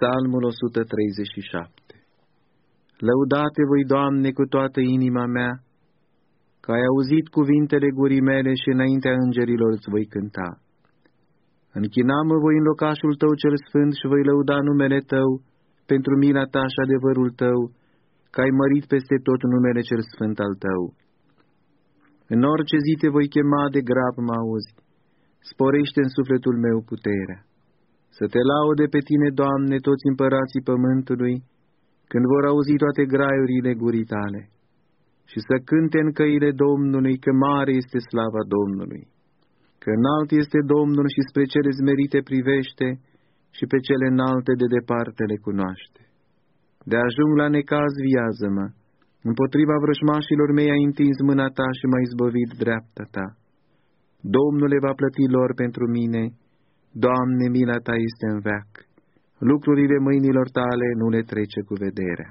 Psalmul 137 Lăudate voi, Doamne, cu toată inima mea, că ai auzit cuvintele gurii mele și înaintea îngerilor îți voi cânta. Închinamă voi în locașul Tău cel sfânt și voi lăuda numele Tău pentru mila Ta și adevărul Tău, că ai mărit peste tot numele cel sfânt al Tău. În orice zi te voi chema de grab mă auzi, sporește în sufletul meu puterea. Să te laude pe tine, Doamne, toți împărații pământului, când vor auzi toate graiurile gurii tale, și să cânte în căile Domnului că mare este slava Domnului, că înalt este Domnul și spre cele zmerite privește și pe cele înalte de departe le cunoaște. De ajung la necaz viază-mă, împotriva vrășmașilor mei ai întins mâna ta și m-ai izbăvit dreapta ta. Domnul le va plăti lor pentru mine, Doamne, mila Ta este în veac, lucrurile mâinilor Tale nu le trece cu vederea.